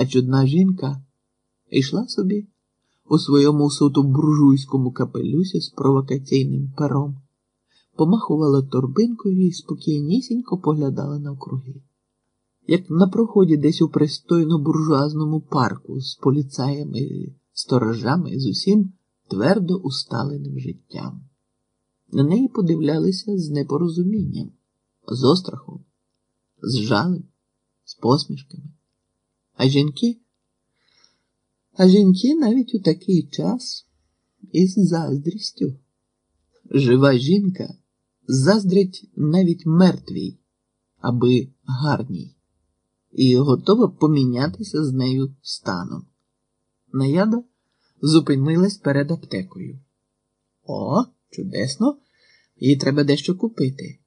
а чудна жінка йшла собі у своєму суто буржуйському капелюсі з провокаційним пером, помахувала торбинкою і спокійнісінько поглядала навкруги, як на проході десь у пристойно буржуазному парку з поліцаями, сторожами з усім твердо усталеним життям. На неї подивлялися з непорозумінням, з острахом, з жалем, з посмішками. А жінки, а жінки навіть у такий час із заздрістю. Жива жінка заздрить навіть мертвій, аби гарній, і готова помінятися з нею станом. Наяда зупинилась перед аптекою. О, чудесно, їй треба дещо купити.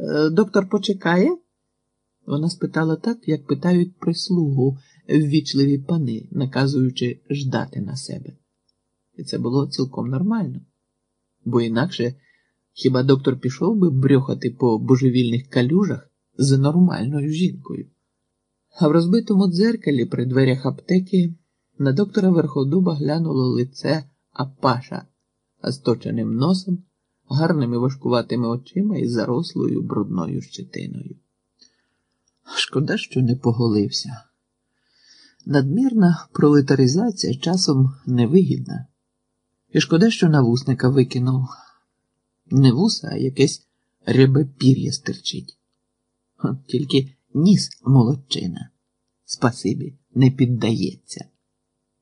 Е, доктор почекає? Вона спитала так, як питають прислугу ввічливі пани, наказуючи ждати на себе. І це було цілком нормально, бо інакше хіба доктор пішов би брьохати по божевільних калюжах з нормальною жінкою. А в розбитому дзеркалі при дверях аптеки на доктора Верходуба глянуло лице Апаша з точеним носом, гарними важкуватими очима і зарослою брудною щетиною. Шкода, що не поголився. Надмірна пролетаризація часом невигідна. І шкода, що навусника викинув не вуса, а якесь рябе пір'я стирчить. Тільки ніс молодчина. Спасибі, не піддається.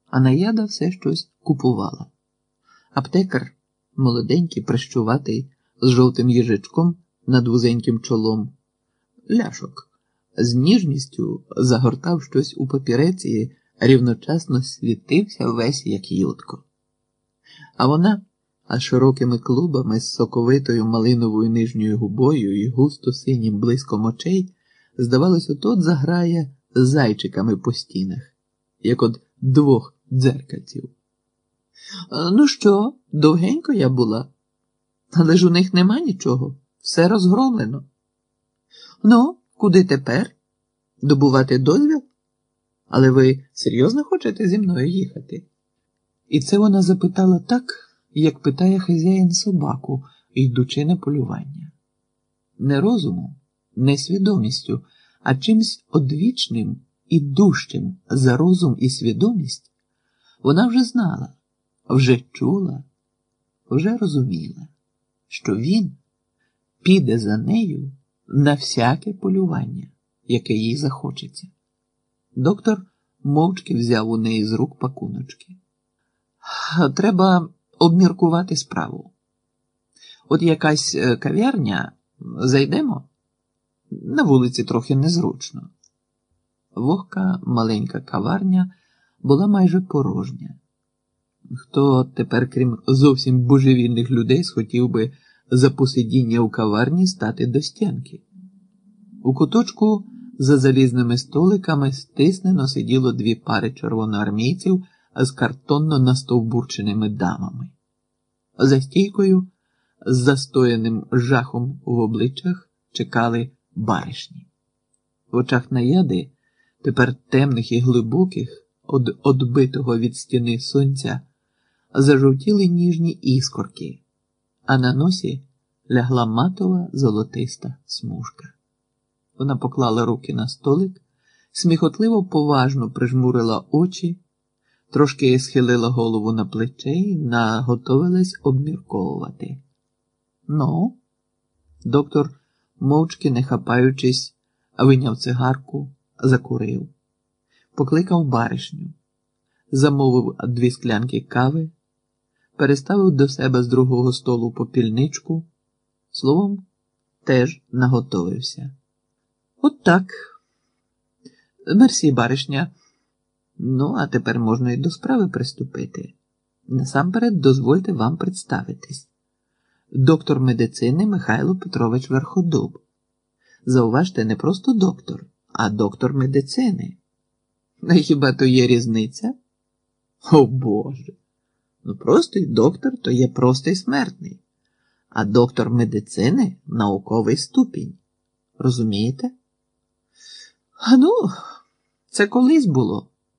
А наяда все щось купувала. Аптекар, молоденький, прищуватий, з жовтим їжачком над вузеньким чолом, ляшок з ніжністю загортав щось у папірець і рівночасно світився весь як юдко. А вона, а широкими клубами з соковитою малиновою нижньою губою і густо синім блиском очей, здавалося, тот заграє зайчиками по стінах, як от двох дзеркальців. Ну що, довгенько я була, але ж у них нема нічого, все розгромлено. Ну, Куди тепер? Добувати дозвіл? Але ви серйозно хочете зі мною їхати? І це вона запитала так, як питає хазяїн собаку, йдучи на полювання. Не розумом, не свідомістю, а чимсь одвічним і дужчим за розум і свідомість вона вже знала, вже чула, вже розуміла, що він піде за нею на всяке полювання, яке їй захочеться. Доктор мовчки взяв у неї з рук пакуночки. Треба обміркувати справу. От якась е, кав'ярня зайдемо? На вулиці трохи незручно. Вогка маленька каварня була майже порожня. Хто тепер, крім зовсім божевільних людей, схотів би за посидіння у каварні стати до стінки. У куточку за залізними столиками стиснено сиділо дві пари червоноармійців з картонно настовбурченими дамами. За стійкою, з застояним жахом в обличчях, чекали баришні. В очах наяди, тепер темних і глибоких, од одбитого від стіни сонця, зажовтіли ніжні іскорки а на носі лягла матова золотиста смужка. Вона поклала руки на столик, сміхотливо поважно прижмурила очі, трошки схилила голову на плече і наготовилась обмірковувати. Ну, доктор, мовчки не хапаючись, виняв цигарку, закурив, покликав баришню, замовив дві склянки кави переставив до себе з другого столу попільничку, словом, теж наготовився. От так. Мерсі, баришня. Ну, а тепер можна і до справи приступити. Насамперед дозвольте вам представитись. Доктор медицини Михайло Петрович Верходуб. Зауважте, не просто доктор, а доктор медицини. Хіба то є різниця? О Боже! Ну, простий доктор то є простий смертний, а доктор медицини науковий ступінь. Розумієте? Ну, Це колись було.